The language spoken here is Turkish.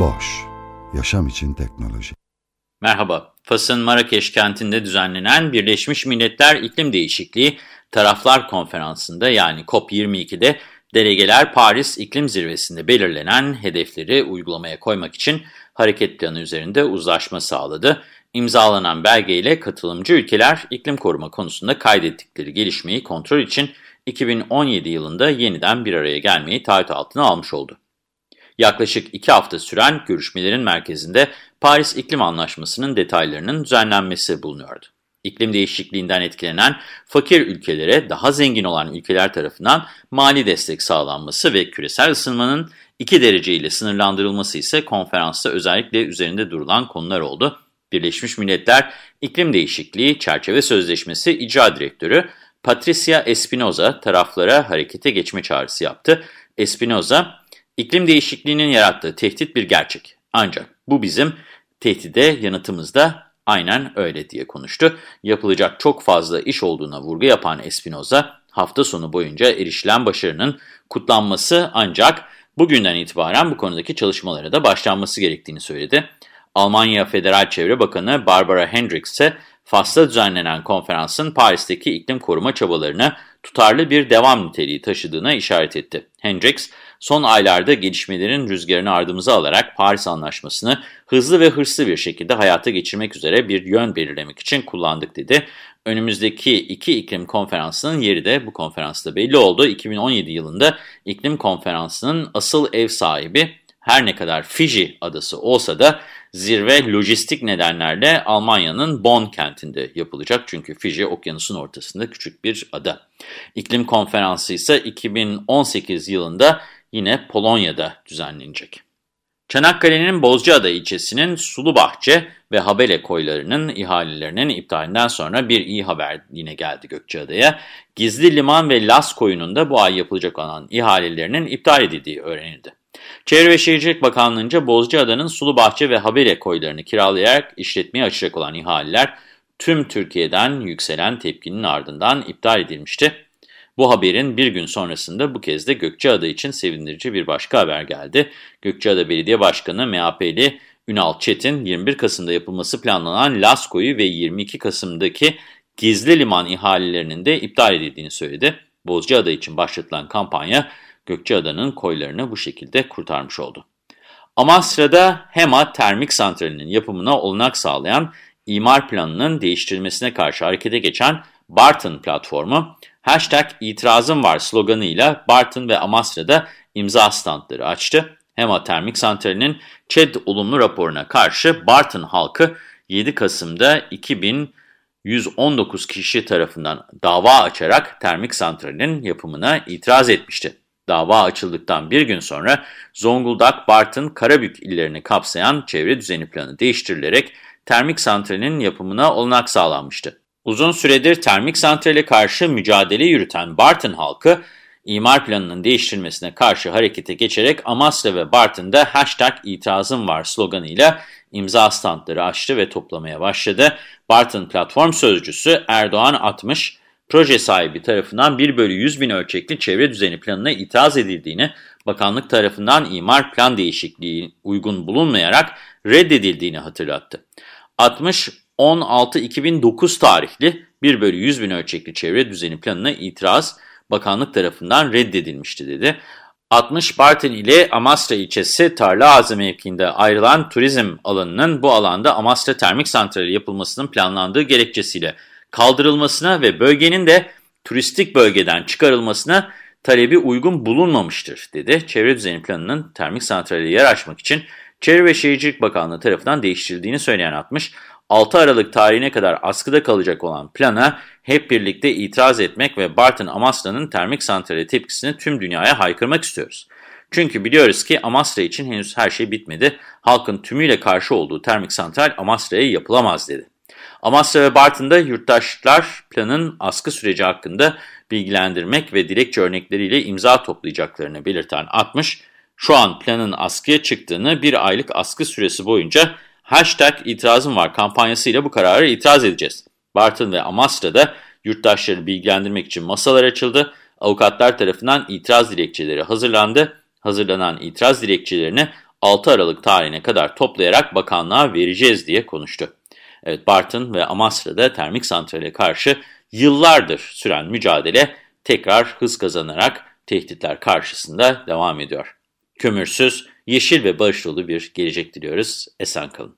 Boş, yaşam için teknoloji. Merhaba, Fas'ın Marrakeş kentinde düzenlenen Birleşmiş Milletler İklim Değişikliği Taraflar Konferansı'nda yani COP22'de delegeler Paris İklim Zirvesi'nde belirlenen hedefleri uygulamaya koymak için hareket planı üzerinde uzlaşma sağladı. İmzalanan belgeyle katılımcı ülkeler iklim koruma konusunda kaydettikleri gelişmeyi kontrol için 2017 yılında yeniden bir araya gelmeyi taahhüt altına almış oldu. Yaklaşık iki hafta süren görüşmelerin merkezinde Paris İklim Anlaşması'nın detaylarının düzenlenmesi bulunuyordu. İklim değişikliğinden etkilenen fakir ülkelere daha zengin olan ülkeler tarafından mali destek sağlanması ve küresel ısınmanın 2 derece ile sınırlandırılması ise konferansta özellikle üzerinde durulan konular oldu. Birleşmiş Milletler İklim Değişikliği Çerçeve Sözleşmesi İcra Direktörü Patricia Espinoza taraflara harekete geçme çağrısı yaptı. Espinoza, İklim değişikliğinin yarattığı tehdit bir gerçek. Ancak bu bizim tehdide yanıtımızda aynen öyle diye konuştu. Yapılacak çok fazla iş olduğuna vurgu yapan Espinoza, hafta sonu boyunca erişilen başarının kutlanması ancak bugünden itibaren bu konudaki çalışmalara da başlanması gerektiğini söyledi. Almanya Federal Çevre Bakanı Barbara Hendricks ise Fas'ta düzenlenen konferansın Paris'teki iklim koruma çabalarına tutarlı bir devam niteliği taşıdığına işaret etti. Hendricks, son aylarda gelişmelerin rüzgarını ardımıza alarak Paris Anlaşması'nı hızlı ve hırslı bir şekilde hayata geçirmek üzere bir yön belirlemek için kullandık dedi. Önümüzdeki iki iklim konferansının yeri de bu konferansta belli oldu. 2017 yılında iklim konferansının asıl ev sahibi her ne kadar Fiji adası olsa da zirve lojistik nedenlerle Almanya'nın Bonn kentinde yapılacak. Çünkü Fiji okyanusun ortasında küçük bir ada. İklim konferansı ise 2018 yılında yine Polonya'da düzenlenecek. Çanakkale'nin Bozcaada ilçesinin Sulubahçe ve Habele koylarının ihalelerinin iptalinden sonra bir iyi haber yine geldi Gökçeada'ya. Gizli Liman ve Las koyunun da bu ay yapılacak olan ihalelerinin iptal edildiği öğrenildi. Çevre ve Şehircilik Bakanlığı'nca Bozcaada'nın Sulubahçe ve Habele koylarını kiralayarak işletmeye açacak olan ihaleler tüm Türkiye'den yükselen tepkinin ardından iptal edilmişti. Bu haberin bir gün sonrasında bu kez de Gökçeada için sevindirici bir başka haber geldi. Gökçeada Belediye Başkanı MHP'li Ünal Çetin 21 Kasım'da yapılması planlanan Lasko'yu ve 22 Kasım'daki gizli liman ihalelerinin de iptal edildiğini söyledi. Bozcaada için başlatılan kampanya Gökçeada'nın koylarını bu şekilde kurtarmış oldu. Amasra'da HEMA termik santralinin yapımına olanak sağlayan imar planının değiştirilmesine karşı harekete geçen Barton platformu, hashtag itirazım var sloganıyla Barton ve Amasra'da imza standları açtı. HEMA termik santralinin ÇED olumlu raporuna karşı Barton halkı 7 Kasım'da 2119 kişi tarafından dava açarak termik santralin yapımına itiraz etmişti. Dava açıldıktan bir gün sonra Zonguldak, Bartın, Karabük illerini kapsayan çevre düzeni planı değiştirilerek termik santralin yapımına olanak sağlanmıştı. Uzun süredir termik santrale karşı mücadele yürüten Bartın halkı, imar planının değiştirilmesine karşı harekete geçerek Amasya ve Bartın'da hashtag itirazım var sloganıyla imza standları açtı ve toplamaya başladı. Bartın platform sözcüsü Erdoğan 60, proje sahibi tarafından 1 bölü 100 bin ölçekli çevre düzeni planına itiraz edildiğini, bakanlık tarafından imar plan değişikliği uygun bulunmayarak reddedildiğini hatırlattı. 60 16-2009 tarihli 1 bölü 100 bin ölçekli çevre düzeni planına itiraz bakanlık tarafından reddedilmişti dedi. 60 Bartın ile Amasra ilçesi Tarla Ağzı mevkiinde ayrılan turizm alanının bu alanda Amasra Termik Santrali yapılmasının planlandığı gerekçesiyle kaldırılmasına ve bölgenin de turistik bölgeden çıkarılmasına talebi uygun bulunmamıştır, dedi. Çevre düzeni planının termik santrale yer açmak için Çevre ve Şehircilik Bakanlığı tarafından değiştirildiğini söyleyen atmış, 6 Aralık tarihine kadar askıda kalacak olan plana hep birlikte itiraz etmek ve Bartın Amasra'nın termik santrale tepkisini tüm dünyaya haykırmak istiyoruz. Çünkü biliyoruz ki Amasra için henüz her şey bitmedi. Halkın tümüyle karşı olduğu termik santral Amasra'ya yapılamaz dedi. Amasra ve Bartın'da yurttaşlar planın askı süreci hakkında bilgilendirmek ve dilekçe örnekleriyle imza toplayacaklarını belirten 60, şu an planın askıya çıktığını bir aylık askı süresi boyunca hashtag itirazım var kampanyasıyla bu karara itiraz edeceğiz. Bartın ve Amasra'da yurttaşları bilgilendirmek için masalar açıldı. Avukatlar tarafından itiraz dilekçeleri hazırlandı. Hazırlanan itiraz dilekçelerini 6 Aralık tarihine kadar toplayarak bakanlığa vereceğiz diye konuştu. Evet Bartın ve Amasra'da termik santrale karşı yıllardır süren mücadele tekrar hız kazanarak tehditler karşısında devam ediyor. Kömürsüz, yeşil ve barış dolu bir gelecek diliyoruz. Esen kalın.